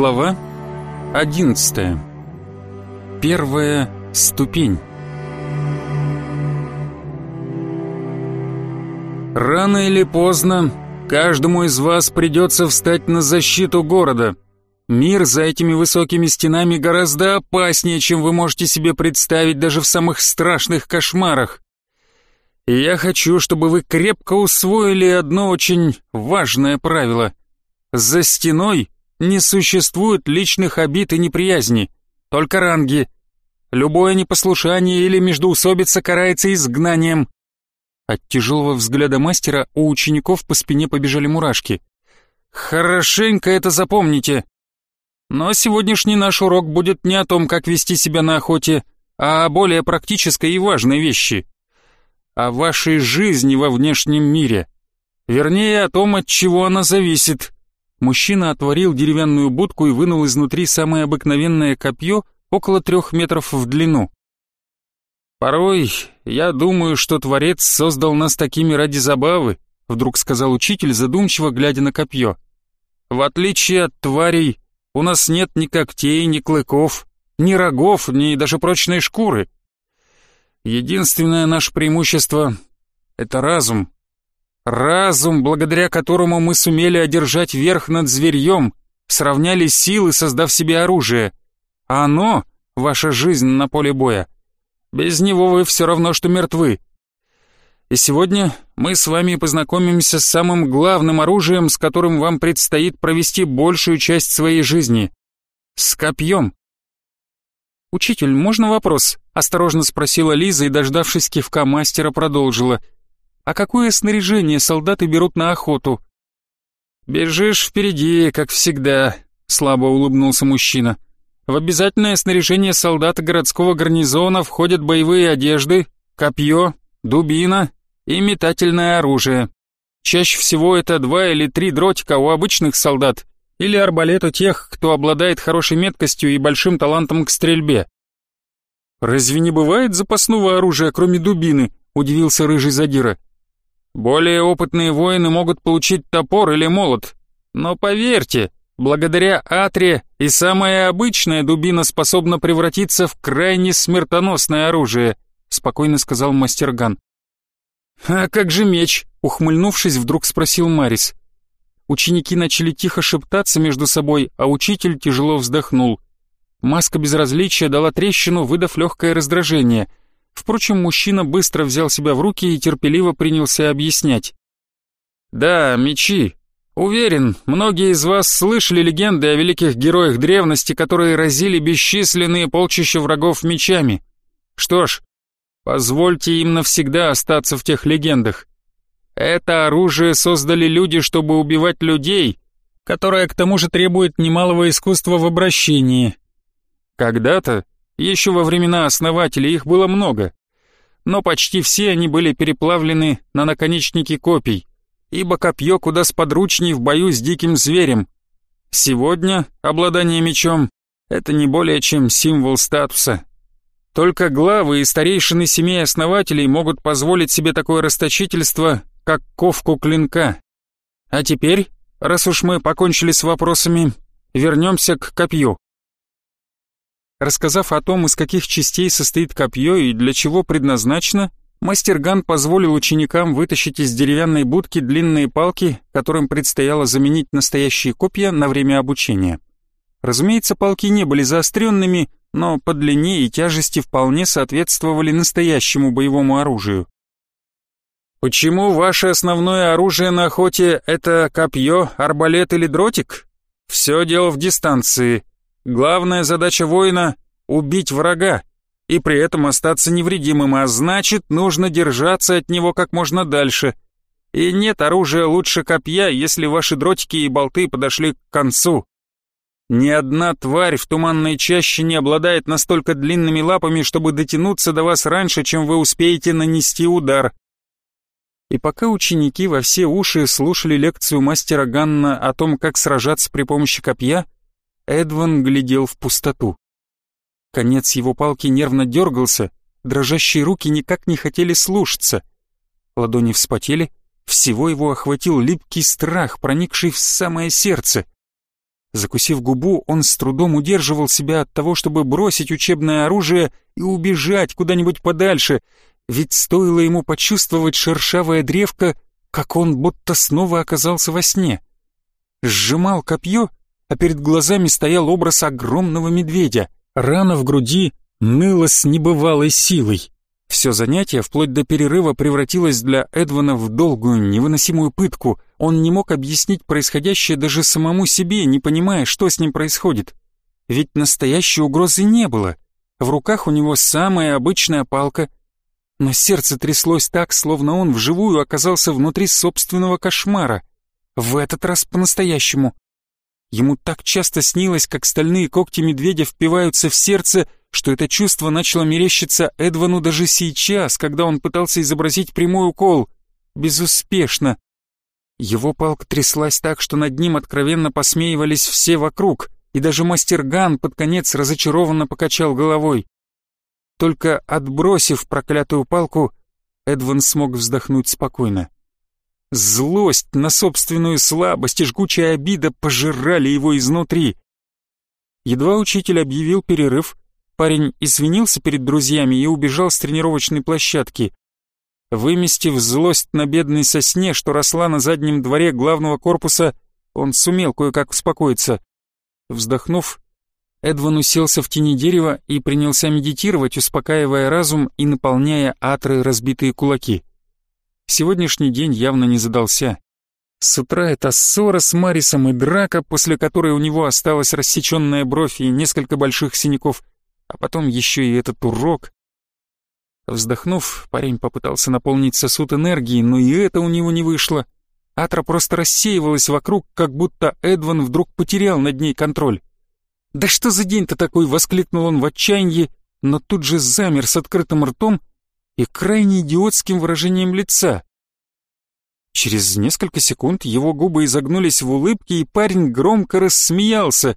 Глава 11. Первая ступень. Рано или поздно каждому из вас придется встать на защиту города. Мир за этими высокими стенами гораздо опаснее, чем вы можете себе представить даже в самых страшных кошмарах. И я хочу, чтобы вы крепко усвоили одно очень важное правило. За стеной не существует личных обид и неприязни, только ранги. Любое непослушание или междоусобица карается изгнанием. От тяжелого взгляда мастера у учеников по спине побежали мурашки. Хорошенько это запомните. Но сегодняшний наш урок будет не о том, как вести себя на охоте, а о более практической и важной вещи. О вашей жизни во внешнем мире. Вернее, о том, от чего она зависит. Мужчина отворил деревянную будку и вынул изнутри самое обыкновенное копье, около трех метров в длину. «Порой я думаю, что Творец создал нас такими ради забавы», вдруг сказал учитель, задумчиво глядя на копье. «В отличие от тварей, у нас нет ни когтей, ни клыков, ни рогов, ни даже прочной шкуры. Единственное наше преимущество — это разум. Разум, благодаря которому мы сумели одержать верх над зверьем, сравняли силы, создав себе оружие. А оно — ваша жизнь на поле боя. Без него вы все равно, что мертвы. И сегодня мы с вами познакомимся с самым главным оружием, с которым вам предстоит провести большую часть своей жизни. С копьем. «Учитель, можно вопрос?» — осторожно спросила Лиза и, дождавшись кивка мастера, продолжила — а какое снаряжение солдаты берут на охоту? Бежишь впереди, как всегда, слабо улыбнулся мужчина. В обязательное снаряжение солдата городского гарнизона входят боевые одежды, копье, дубина и метательное оружие. Чаще всего это два или три дротика у обычных солдат или арбалет у тех, кто обладает хорошей меткостью и большим талантом к стрельбе. «Разве не бывает запасного оружия, кроме дубины?» — удивился рыжий задира. Более опытные воины могут получить топор или молот. Но поверьте, благодаря Атре и самая обычная дубина способна превратиться в крайне смертоносное оружие, спокойно сказал мастер Ган. А как же меч? ухмыльнувшись, вдруг спросил Марис. Ученики начали тихо шептаться между собой, а учитель тяжело вздохнул. Маска безразличия дала трещину, выдав легкое раздражение — Впрочем, мужчина быстро взял себя в руки и терпеливо принялся объяснять. «Да, мечи. Уверен, многие из вас слышали легенды о великих героях древности, которые разили бесчисленные полчища врагов мечами. Что ж, позвольте им навсегда остаться в тех легендах. Это оружие создали люди, чтобы убивать людей, которое к тому же требует немалого искусства в обращении. Когда-то еще во времена основателей их было много, но почти все они были переплавлены на наконечники копий, ибо копье куда сподручней в бою с диким зверем. Сегодня обладание мечом — это не более чем символ статуса. Только главы и старейшины семей основателей могут позволить себе такое расточительство, как ковку клинка. А теперь, раз уж мы покончили с вопросами, вернемся к копью. Рассказав о том, из каких частей состоит копье и для чего предназначено, мастер Ган позволил ученикам вытащить из деревянной будки длинные палки, которым предстояло заменить настоящие копья на время обучения. Разумеется, палки не были заостренными, но по длине и тяжести вполне соответствовали настоящему боевому оружию. «Почему ваше основное оружие на охоте — это копье, арбалет или дротик? Все дело в дистанции», Главная задача воина — убить врага и при этом остаться невредимым, а значит, нужно держаться от него как можно дальше. И нет оружия лучше копья, если ваши дротики и болты подошли к концу. Ни одна тварь в туманной чаще не обладает настолько длинными лапами, чтобы дотянуться до вас раньше, чем вы успеете нанести удар. И пока ученики во все уши слушали лекцию мастера Ганна о том, как сражаться при помощи копья, Эдван глядел в пустоту. Конец его палки нервно дергался, дрожащие руки никак не хотели слушаться. Ладони вспотели, всего его охватил липкий страх, проникший в самое сердце. Закусив губу, он с трудом удерживал себя от того, чтобы бросить учебное оружие и убежать куда-нибудь подальше, ведь стоило ему почувствовать шершавое древко, как он будто снова оказался во сне. Сжимал копье, а перед глазами стоял образ огромного медведя. Рана в груди ныла с небывалой силой. Все занятие, вплоть до перерыва, превратилось для Эдвана в долгую, невыносимую пытку. Он не мог объяснить происходящее даже самому себе, не понимая, что с ним происходит. Ведь настоящей угрозы не было. В руках у него самая обычная палка. Но сердце тряслось так, словно он вживую оказался внутри собственного кошмара. В этот раз по-настоящему. Ему так часто снилось, как стальные когти медведя впиваются в сердце, что это чувство начало мерещиться Эдвану даже сейчас, когда он пытался изобразить прямой укол. Безуспешно. Его палка тряслась так, что над ним откровенно посмеивались все вокруг, и даже мастер Ган под конец разочарованно покачал головой. Только отбросив проклятую палку, Эдван смог вздохнуть спокойно. Злость на собственную слабость и жгучая обида пожирали его изнутри. Едва учитель объявил перерыв, парень извинился перед друзьями и убежал с тренировочной площадки. Выместив злость на бедной сосне, что росла на заднем дворе главного корпуса, он сумел кое-как успокоиться. Вздохнув, Эдван уселся в тени дерева и принялся медитировать, успокаивая разум и наполняя атры разбитые кулаки. Сегодняшний день явно не задался. С утра эта ссора с Марисом и драка, после которой у него осталась рассеченная бровь и несколько больших синяков, а потом еще и этот урок. Вздохнув, парень попытался наполнить сосуд энергией, но и это у него не вышло. Атра просто рассеивалась вокруг, как будто Эдван вдруг потерял над ней контроль. «Да что за день-то такой?» — воскликнул он в отчаянии, но тут же замер с открытым ртом и крайне идиотским выражением лица. Через несколько секунд его губы изогнулись в улыбке, и парень громко рассмеялся.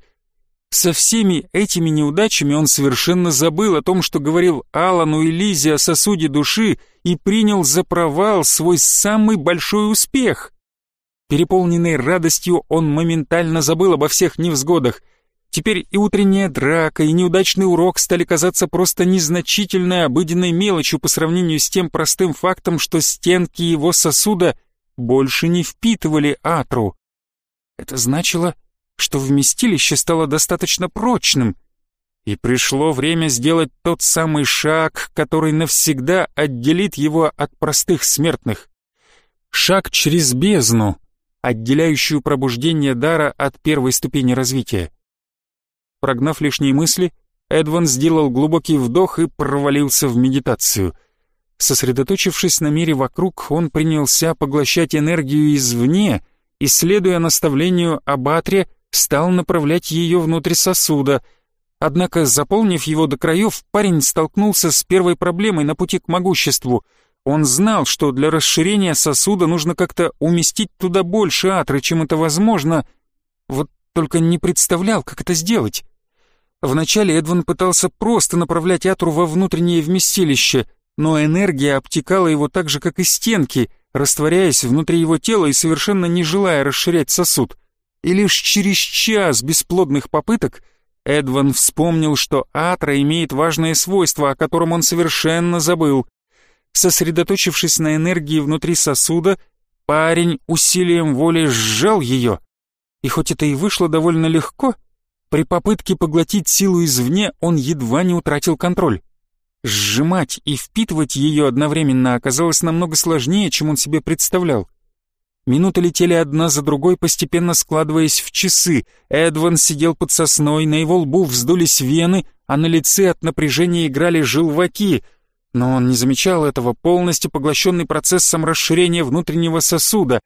Со всеми этими неудачами он совершенно забыл о том, что говорил Алану и Лизе о сосуде души, и принял за провал свой самый большой успех. Переполненный радостью, он моментально забыл обо всех невзгодах — Теперь и утренняя драка, и неудачный урок стали казаться просто незначительной обыденной мелочью по сравнению с тем простым фактом, что стенки его сосуда больше не впитывали атру. Это значило, что вместилище стало достаточно прочным, и пришло время сделать тот самый шаг, который навсегда отделит его от простых смертных. Шаг через бездну, отделяющую пробуждение дара от первой ступени развития. Прогнав лишние мысли, Эдван сделал глубокий вдох и провалился в медитацию. Сосредоточившись на мире вокруг, он принялся поглощать энергию извне и, следуя наставлению об стал направлять ее внутрь сосуда. Однако, заполнив его до краев, парень столкнулся с первой проблемой на пути к могуществу. Он знал, что для расширения сосуда нужно как-то уместить туда больше Атры, чем это возможно, вот только не представлял, как это сделать. Вначале Эдван пытался просто направлять Атру во внутреннее вместилище, но энергия обтекала его так же, как и стенки, растворяясь внутри его тела и совершенно не желая расширять сосуд. И лишь через час бесплодных попыток Эдван вспомнил, что Атра имеет важное свойство, о котором он совершенно забыл. Сосредоточившись на энергии внутри сосуда, парень усилием воли сжал ее. И хоть это и вышло довольно легко, при попытке поглотить силу извне он едва не утратил контроль. Сжимать и впитывать ее одновременно оказалось намного сложнее, чем он себе представлял. Минуты летели одна за другой, постепенно складываясь в часы. Эдван сидел под сосной, на его лбу вздулись вены, а на лице от напряжения играли желваки. Но он не замечал этого, полностью поглощенный процессом расширения внутреннего сосуда.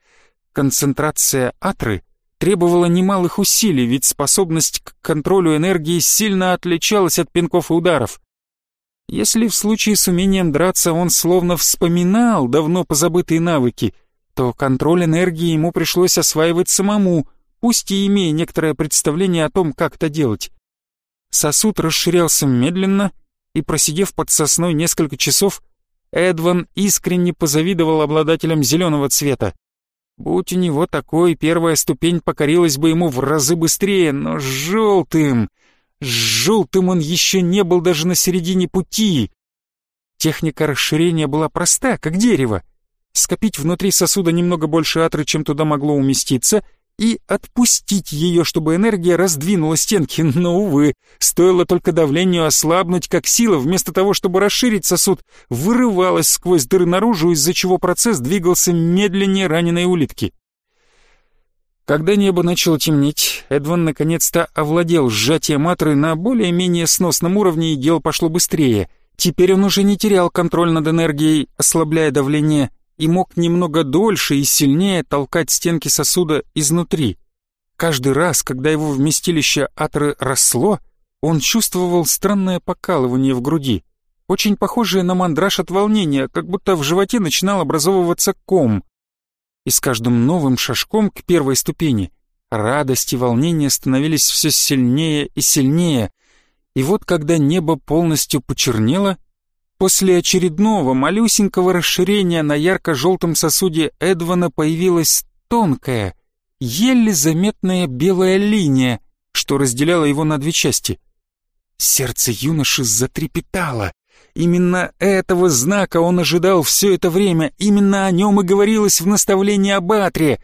Концентрация атры требовало немалых усилий, ведь способность к контролю энергии сильно отличалась от пинков и ударов. Если в случае с умением драться он словно вспоминал давно позабытые навыки, то контроль энергии ему пришлось осваивать самому, пусть и имея некоторое представление о том, как это делать. Сосуд расширялся медленно, и, просидев под сосной несколько часов, Эдван искренне позавидовал обладателям зеленого цвета. Будь у него такой, первая ступень покорилась бы ему в разы быстрее, но с желтым... С желтым он еще не был даже на середине пути. Техника расширения была проста, как дерево. Скопить внутри сосуда немного больше атры, чем туда могло уместиться — и отпустить ее, чтобы энергия раздвинула стенки, но, увы, стоило только давлению ослабнуть, как сила, вместо того, чтобы расширить сосуд, вырывалась сквозь дыры наружу, из-за чего процесс двигался медленнее раненой улитки. Когда небо начало темнеть, Эдван наконец-то овладел сжатием матры на более-менее сносном уровне, и дело пошло быстрее. Теперь он уже не терял контроль над энергией, ослабляя давление, и мог немного дольше и сильнее толкать стенки сосуда изнутри. Каждый раз, когда его вместилище атры росло, он чувствовал странное покалывание в груди, очень похожее на мандраж от волнения, как будто в животе начинал образовываться ком. И с каждым новым шажком к первой ступени радость и волнение становились все сильнее и сильнее, и вот когда небо полностью почернело, После очередного малюсенького расширения на ярко-желтом сосуде Эдвана появилась тонкая, еле заметная белая линия, что разделяла его на две части. Сердце юноши затрепетало. Именно этого знака он ожидал все это время, именно о нем и говорилось в наставлении об Атре.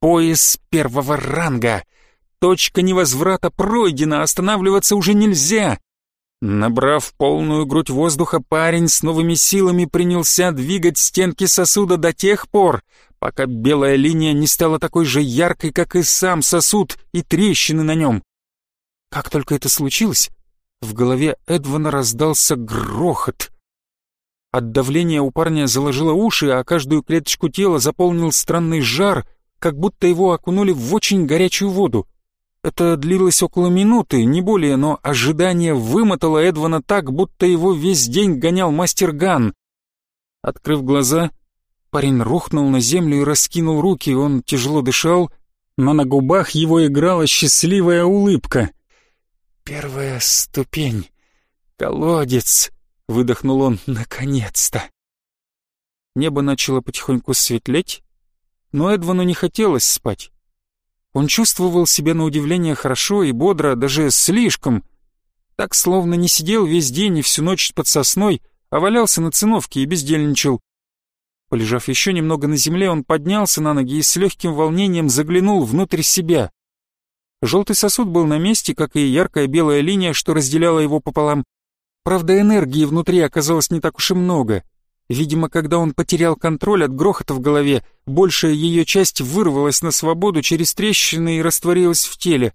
Пояс первого ранга. Точка невозврата пройдена, останавливаться уже нельзя. Набрав полную грудь воздуха, парень с новыми силами принялся двигать стенки сосуда до тех пор, пока белая линия не стала такой же яркой, как и сам сосуд и трещины на нем. Как только это случилось, в голове Эдвана раздался грохот. От давления у парня заложило уши, а каждую клеточку тела заполнил странный жар, как будто его окунули в очень горячую воду. Это длилось около минуты, не более, но ожидание вымотало Эдвана так, будто его весь день гонял мастер Ган. Открыв глаза, парень рухнул на землю и раскинул руки, он тяжело дышал, но на губах его играла счастливая улыбка. «Первая ступень. Колодец!» — выдохнул он наконец-то. Небо начало потихоньку светлеть, но Эдвану не хотелось спать. Он чувствовал себя на удивление хорошо и бодро, даже слишком. Так, словно не сидел весь день и всю ночь под сосной, а валялся на циновке и бездельничал. Полежав еще немного на земле, он поднялся на ноги и с легким волнением заглянул внутрь себя. Желтый сосуд был на месте, как и яркая белая линия, что разделяла его пополам. Правда, энергии внутри оказалось не так уж и много. Видимо, когда он потерял контроль от грохота в голове, большая ее часть вырвалась на свободу через трещины и растворилась в теле.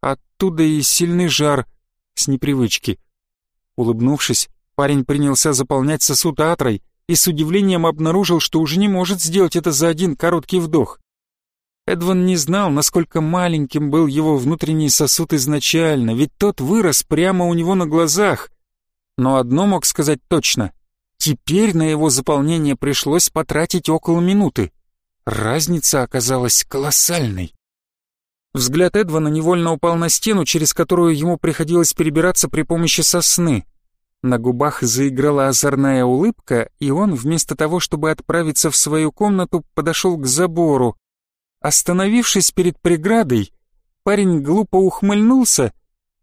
Оттуда и сильный жар с непривычки. Улыбнувшись, парень принялся заполнять сосуд атрой и с удивлением обнаружил, что уже не может сделать это за один короткий вдох. Эдван не знал, насколько маленьким был его внутренний сосуд изначально, ведь тот вырос прямо у него на глазах. Но одно мог сказать точно — Теперь на его заполнение пришлось потратить около минуты. Разница оказалась колоссальной. Взгляд Эдвана невольно упал на стену, через которую ему приходилось перебираться при помощи сосны. На губах заиграла озорная улыбка, и он, вместо того, чтобы отправиться в свою комнату, подошел к забору. Остановившись перед преградой, парень глупо ухмыльнулся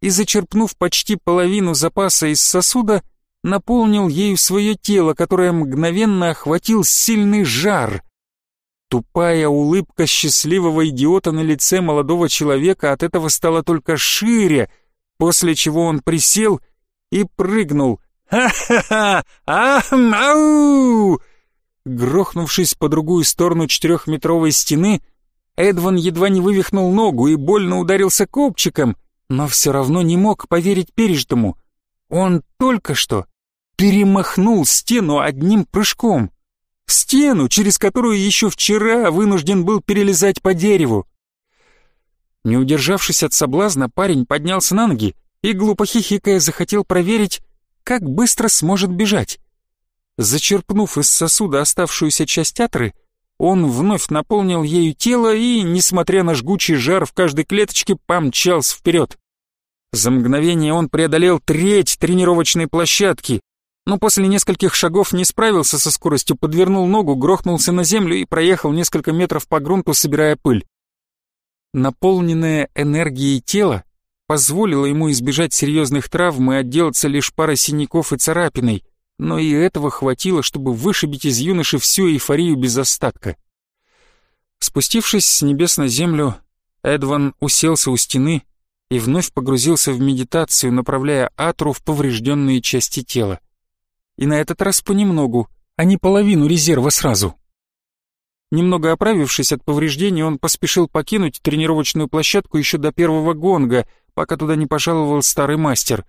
и, зачерпнув почти половину запаса из сосуда, наполнил ею свое тело, которое мгновенно охватил сильный жар. Тупая улыбка счастливого идиота на лице молодого человека от этого стала только шире, после чего он присел и прыгнул. «Ха-ха-ха! Ах-мау!» Грохнувшись по другую сторону четырехметровой стены, Эдван едва не вывихнул ногу и больно ударился копчиком, но все равно не мог поверить пережитому. Он только что перемахнул стену одним прыжком. Стену, через которую еще вчера вынужден был перелезать по дереву. Не удержавшись от соблазна, парень поднялся на ноги и, глупо хихикая, захотел проверить, как быстро сможет бежать. Зачерпнув из сосуда оставшуюся часть атры, он вновь наполнил ею тело и, несмотря на жгучий жар в каждой клеточке, помчался вперед. За мгновение он преодолел треть тренировочной площадки, но после нескольких шагов не справился со скоростью, подвернул ногу, грохнулся на землю и проехал несколько метров по грунту, собирая пыль. Наполненное энергией тело позволило ему избежать серьезных травм и отделаться лишь парой синяков и царапиной, но и этого хватило, чтобы вышибить из юноши всю эйфорию без остатка. Спустившись с небес на землю, Эдван уселся у стены и вновь погрузился в медитацию, направляя Атру в поврежденные части тела и на этот раз понемногу, а не половину резерва сразу. Немного оправившись от повреждений, он поспешил покинуть тренировочную площадку еще до первого гонга, пока туда не пожаловал старый мастер.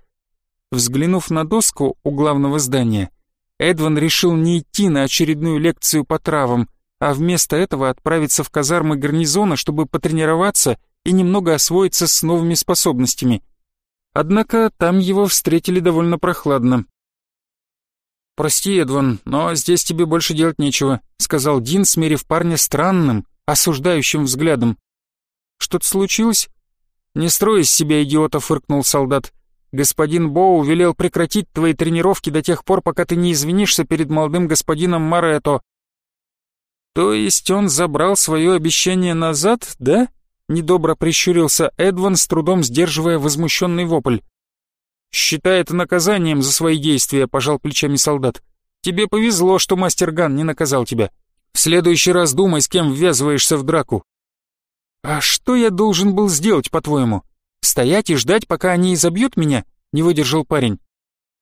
Взглянув на доску у главного здания, Эдван решил не идти на очередную лекцию по травам, а вместо этого отправиться в казармы гарнизона, чтобы потренироваться и немного освоиться с новыми способностями. Однако там его встретили довольно прохладно. «Прости, Эдван, но здесь тебе больше делать нечего», сказал Дин, смерив парня странным, осуждающим взглядом. «Что-то случилось?» «Не строй из себя идиота», — фыркнул солдат. «Господин Боу велел прекратить твои тренировки до тех пор, пока ты не извинишься перед молодым господином Марето». «То есть он забрал свое обещание назад, да?» Недобро прищурился Эдван, с трудом сдерживая возмущенный вопль. «Считай это наказанием за свои действия», — пожал плечами солдат. «Тебе повезло, что мастер Ган не наказал тебя. В следующий раз думай, с кем ввязываешься в драку». «А что я должен был сделать, по-твоему? Стоять и ждать, пока они изобьют меня?» — не выдержал парень.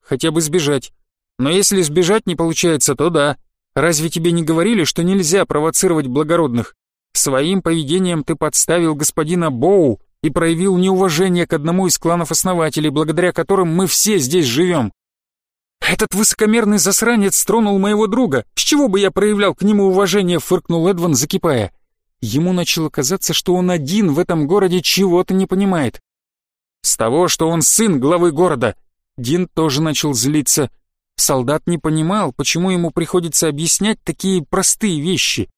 «Хотя бы сбежать. Но если сбежать не получается, то да. Разве тебе не говорили, что нельзя провоцировать благородных? Своим поведением ты подставил господина Боу, и проявил неуважение к одному из кланов-основателей, благодаря которым мы все здесь живем. «Этот высокомерный засранец тронул моего друга. С чего бы я проявлял к нему уважение?» — фыркнул Эдван, закипая. Ему начало казаться, что он один в этом городе чего-то не понимает. С того, что он сын главы города. Дин тоже начал злиться. Солдат не понимал, почему ему приходится объяснять такие простые вещи.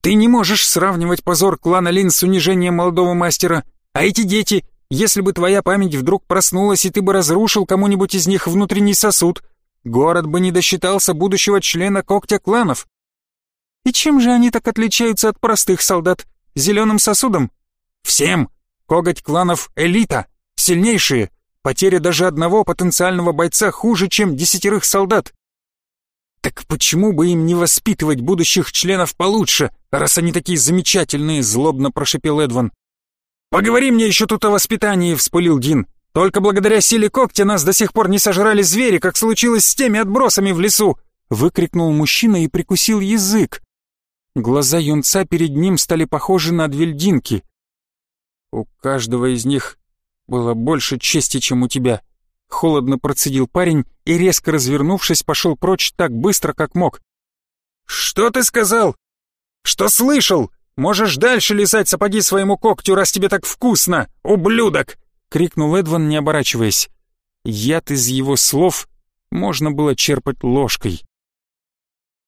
«Ты не можешь сравнивать позор клана Лин с унижением молодого мастера. А эти дети, если бы твоя память вдруг проснулась, и ты бы разрушил кому-нибудь из них внутренний сосуд, город бы не досчитался будущего члена когтя кланов. И чем же они так отличаются от простых солдат? Зеленым сосудом? Всем! Коготь кланов — элита, сильнейшие. Потеря даже одного потенциального бойца хуже, чем десятерых солдат. Так почему бы им не воспитывать будущих членов получше, раз они такие замечательные, злобно прошипел Эдван. «Поговори мне еще тут о воспитании», — вспылил Дин. «Только благодаря силе когтя нас до сих пор не сожрали звери, как случилось с теми отбросами в лесу!» — выкрикнул мужчина и прикусил язык. Глаза юнца перед ним стали похожи на две льдинки. «У каждого из них было больше чести, чем у тебя», — холодно процедил парень и, резко развернувшись, пошел прочь так быстро, как мог. «Что ты сказал? Что слышал?» Можешь дальше лизать сапоги своему когтю, раз тебе так вкусно, ублюдок!» — крикнул Эдван, не оборачиваясь. Яд из его слов можно было черпать ложкой.